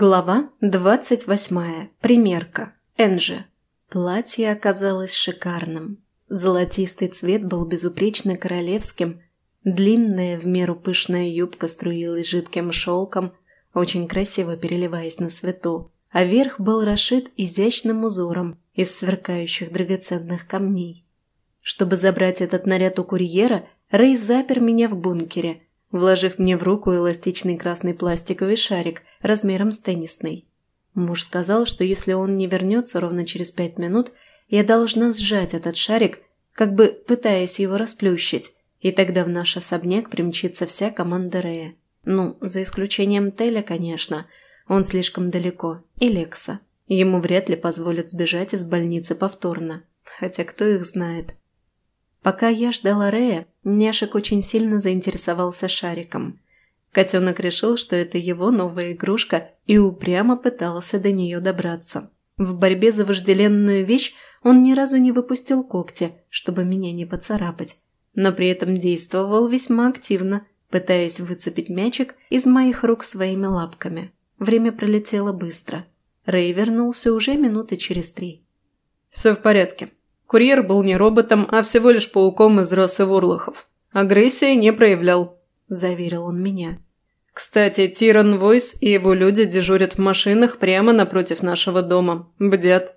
Глава двадцать восьмая. Примерка. Энджи. Платье оказалось шикарным. Золотистый цвет был безупречно королевским. Длинная, в меру пышная юбка струилась жидким шелком, очень красиво переливаясь на свету, а верх был расшит изящным узором из сверкающих драгоценных камней. Чтобы забрать этот наряд у курьера, Рэй запер меня в бункере – вложив мне в руку эластичный красный пластиковый шарик размером с теннисный. Муж сказал, что если он не вернется ровно через пять минут, я должна сжать этот шарик, как бы пытаясь его расплющить, и тогда в наш особняк примчится вся команда Рея. Ну, за исключением Теля, конечно. Он слишком далеко. И Лекса. Ему вряд ли позволят сбежать из больницы повторно. Хотя кто их знает. Пока я ждала Рея, Няшек очень сильно заинтересовался шариком. Котенок решил, что это его новая игрушка и упрямо пытался до нее добраться. В борьбе за вожделенную вещь он ни разу не выпустил когти, чтобы меня не поцарапать, но при этом действовал весьма активно, пытаясь выцепить мячик из моих рук своими лапками. Время пролетело быстро. Рэй вернулся уже минуты через три. «Все в порядке», Курьер был не роботом, а всего лишь пауком из расы ворлохов. Агрессии не проявлял, заверил он меня. Кстати, Тиран Войс и его люди дежурят в машинах прямо напротив нашего дома. Бдят.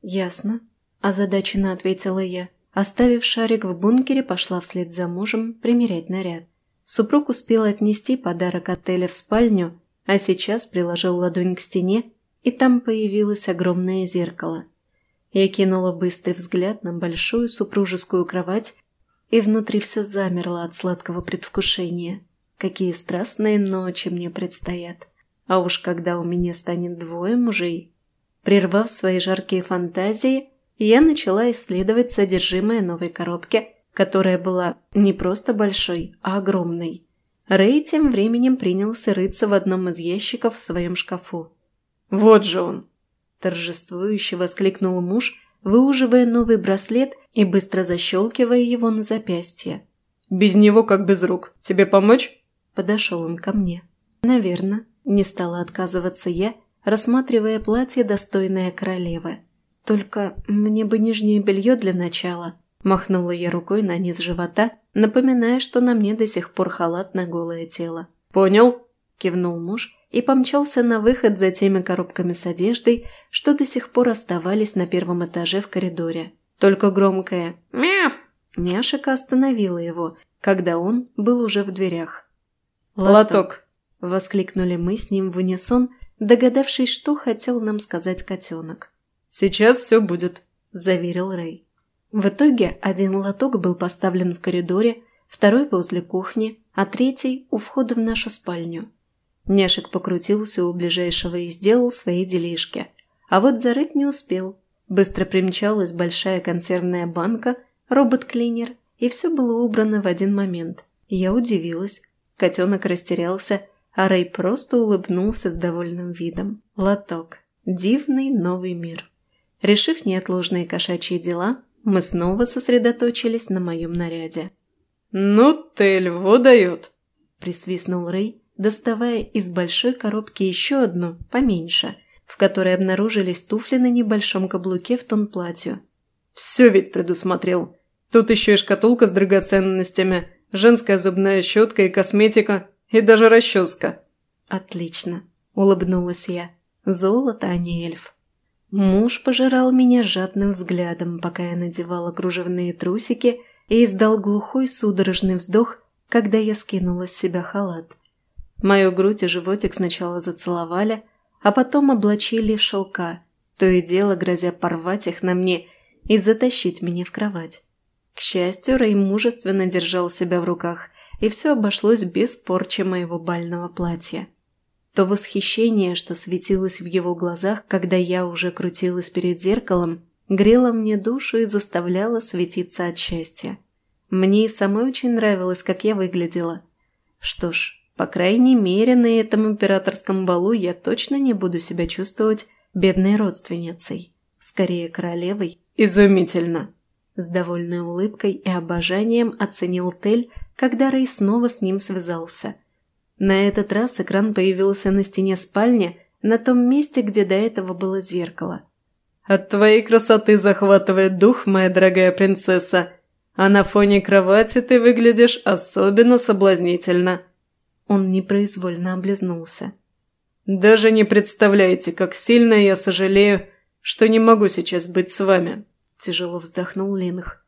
Ясно. Озадаченно ответила я. Оставив шарик в бункере, пошла вслед за мужем примерять наряд. Супруг успел отнести подарок отеля в спальню, а сейчас приложил ладонь к стене, и там появилось огромное зеркало – я кинула быстрый взгляд на большую супружескую кровать, и внутри все замерло от сладкого предвкушения. Какие страстные ночи мне предстоят. А уж когда у меня станет двое мужей. Прервав свои жаркие фантазии, я начала исследовать содержимое новой коробки, которая была не просто большой, а огромной. Рэй тем временем принялся рыться в одном из ящиков в своем шкафу. «Вот же он!» Торжествующе воскликнул муж, выуживая новый браслет и быстро защелкивая его на запястье. «Без него как без рук. Тебе помочь?» Подошел он ко мне. «Наверно», – не стала отказываться я, рассматривая платье, достойное королевы. «Только мне бы нижнее белье для начала», – махнула я рукой на низ живота, напоминая, что на мне до сих пор халат на голое тело. «Понял», – кивнул муж и помчался на выход за теми коробками с одеждой, что до сих пор оставались на первом этаже в коридоре. Только громкое «Мяв!» Няшика остановила его, когда он был уже в дверях. «Лоток!» – воскликнули мы с ним в унисон, догадавшись, что хотел нам сказать котенок. «Сейчас все будет», – заверил Рэй. В итоге один лоток был поставлен в коридоре, второй возле кухни, а третий у входа в нашу спальню. Няшек покрутился у ближайшего и сделал свои делишки. А вот зарыть не успел. Быстро примчалась большая консервная банка, робот-клинер, и все было убрано в один момент. Я удивилась. Котенок растерялся, а Рэй просто улыбнулся с довольным видом. Лоток. Дивный новый мир. Решив неотложные кошачьи дела, мы снова сосредоточились на моем наряде. «Ну ты льву дает!» – присвистнул Рэй, доставая из большой коробки еще одну, поменьше, в которой обнаружились туфли на небольшом каблуке в тон платью. «Все ведь предусмотрел. Тут еще и шкатулка с драгоценностями, женская зубная щетка и косметика, и даже расческа». «Отлично», – улыбнулась я. «Золото, а не эльф». Муж пожирал меня жадным взглядом, пока я надевала кружевные трусики и издал глухой судорожный вздох, когда я скинула с себя халат. Мою грудь и животик сначала зацеловали, а потом облачили в шелка, то и дело грозя порвать их на мне и затащить меня в кровать. К счастью, Рэй мужественно держал себя в руках, и все обошлось без порчи моего бального платья. То восхищение, что светилось в его глазах, когда я уже крутилась перед зеркалом, грело мне душу и заставляло светиться от счастья. Мне и самой очень нравилось, как я выглядела. Что ж, по крайней мере, на этом императорском балу я точно не буду себя чувствовать бедной родственницей. Скорее, королевой. Изумительно! С довольной улыбкой и обожанием оценил Тель, когда Рэй снова с ним связался. На этот раз экран появился на стене спальни, на том месте, где до этого было зеркало. «От твоей красоты захватывает дух, моя дорогая принцесса, а на фоне кровати ты выглядишь особенно соблазнительно». Он непроизвольно облизнулся. «Даже не представляете, как сильно я сожалею, что не могу сейчас быть с вами», – тяжело вздохнул Линх.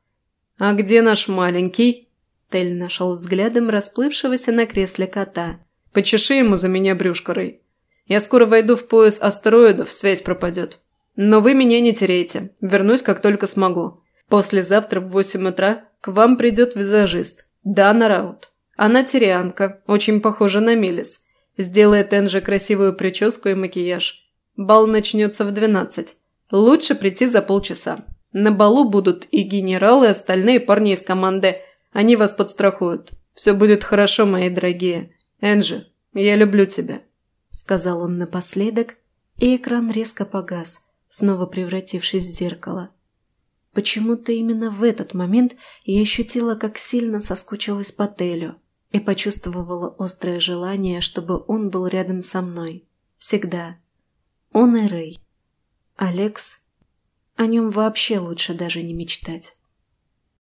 «А где наш маленький?» Тель нашел взглядом расплывшегося на кресле кота. «Почеши ему за меня брюшко, Рэй. Я скоро войду в пояс астероидов, связь пропадет. Но вы меня не теряйте. Вернусь, как только смогу. Послезавтра в восемь утра к вам придет визажист. Дана Раут. Она тирианка, очень похожа на Мелис. Сделает Энже красивую прическу и макияж. Бал начнется в двенадцать. Лучше прийти за полчаса. На балу будут и генералы, и остальные парни из команды. Они вас подстрахуют. Все будет хорошо, мои дорогие. Энджи, я люблю тебя», — сказал он напоследок, и экран резко погас, снова превратившись в зеркало. Почему-то именно в этот момент я ощутила, как сильно соскучилась по Телю и почувствовала острое желание, чтобы он был рядом со мной. Всегда. Он и Рэй. Алекс. О нем вообще лучше даже не мечтать.